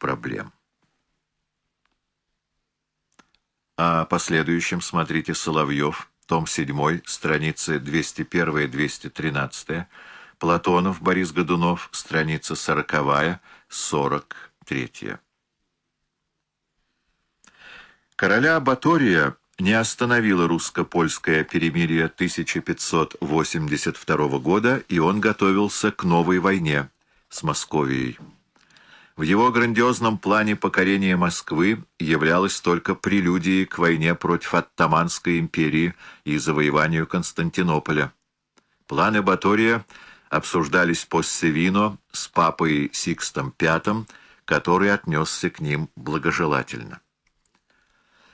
проблем. О последующем смотрите Соловьев, том 7, страницы 201-213, Платонов Борис Годунов, страница 40-43. Короля Батория не остановило русско-польское перемирие 1582 года, и он готовился к новой войне с Московией. В его грандиозном плане покорения Москвы являлось только прелюдией к войне против Оттаманской империи и завоеванию Константинополя. Планы Батория обсуждались по Севино с папой Сикстом V, который отнесся к ним благожелательно.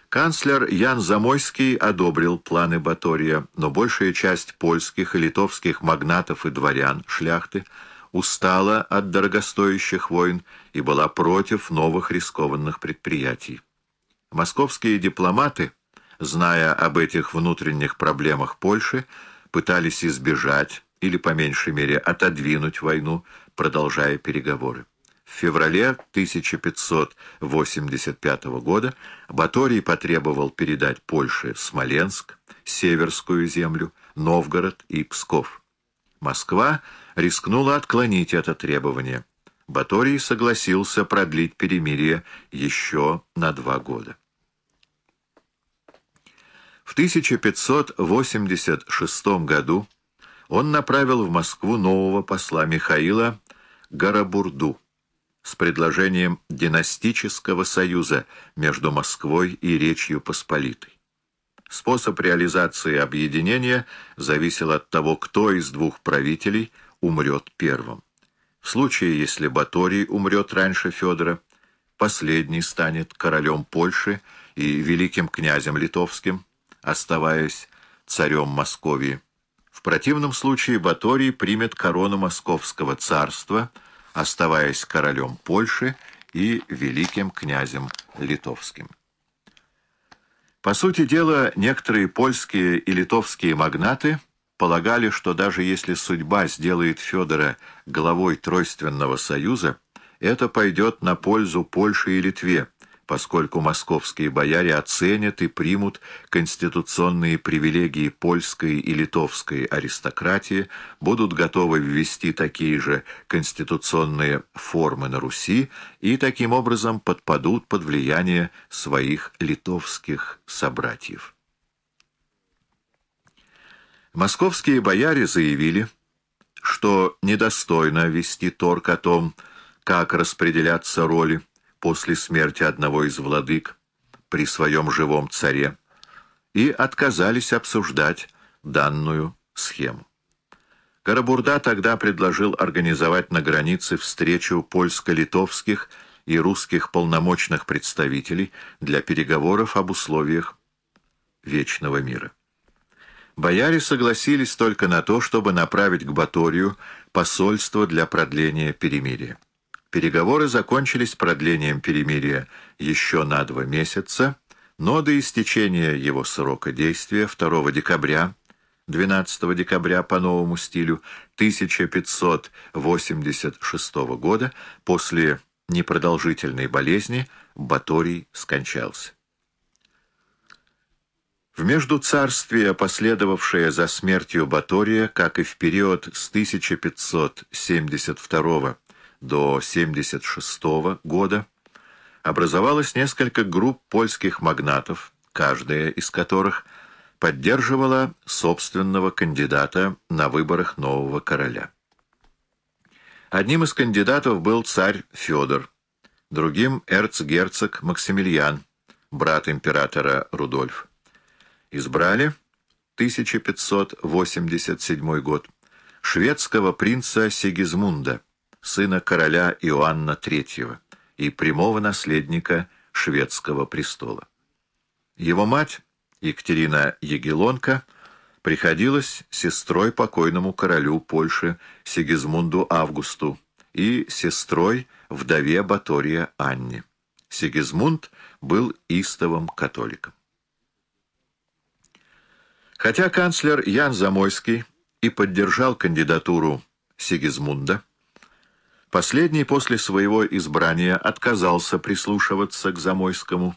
Канцлер Ян Замойский одобрил планы Батория, но большая часть польских и литовских магнатов и дворян, шляхты, устала от дорогостоящих войн и была против новых рискованных предприятий. Московские дипломаты, зная об этих внутренних проблемах Польши, пытались избежать или, по меньшей мере, отодвинуть войну, продолжая переговоры. В феврале 1585 года Баторий потребовал передать Польше Смоленск, Северскую землю, Новгород и Псков. Москва рискнула отклонить это требование. Баторий согласился продлить перемирие еще на два года. В 1586 году он направил в Москву нового посла Михаила Гарабурду с предложением династического союза между Москвой и Речью Посполитой. Способ реализации объединения зависел от того, кто из двух правителей умрет первым. В случае, если Баторий умрет раньше Федора, последний станет королем Польши и великим князем литовским, оставаясь царем Московии. В противном случае Баторий примет корону Московского царства – оставаясь королем Польши и великим князем литовским. По сути дела, некоторые польские и литовские магнаты полагали, что даже если судьба сделает Федора главой Тройственного союза, это пойдет на пользу Польше и Литве, поскольку московские бояре оценят и примут конституционные привилегии польской и литовской аристократии, будут готовы ввести такие же конституционные формы на Руси и таким образом подпадут под влияние своих литовских собратьев. Московские бояре заявили, что недостойно вести торг о том, как распределяться роли, после смерти одного из владык при своем живом царе и отказались обсуждать данную схему. Карабурда тогда предложил организовать на границе встречу польско-литовских и русских полномочных представителей для переговоров об условиях вечного мира. Бояре согласились только на то, чтобы направить к Баторию посольство для продления перемирия. Переговоры закончились продлением перемирия еще на два месяца, но до истечения его срока действия 2 декабря 12 декабря по новому стилю 1586 года после непродолжительной болезни Баторий скончался. В междуцарствие, последовавшее за смертью Батория, как и в период с 1572 до 1976 года образовалось несколько групп польских магнатов, каждая из которых поддерживала собственного кандидата на выборах нового короля. Одним из кандидатов был царь Федор, другим — эрцгерцог Максимилиан, брат императора Рудольф. Избрали 1587 год шведского принца Сигизмунда, сына короля Иоанна III и прямого наследника шведского престола. Его мать, Екатерина Егелонка, приходилась сестрой покойному королю Польши Сигизмунду Августу и сестрой вдове Батория Анне. Сигизмунд был истовым католиком. Хотя канцлер Ян Замойский и поддержал кандидатуру Сигизмунда, Последний после своего избрания отказался прислушиваться к Замойскому.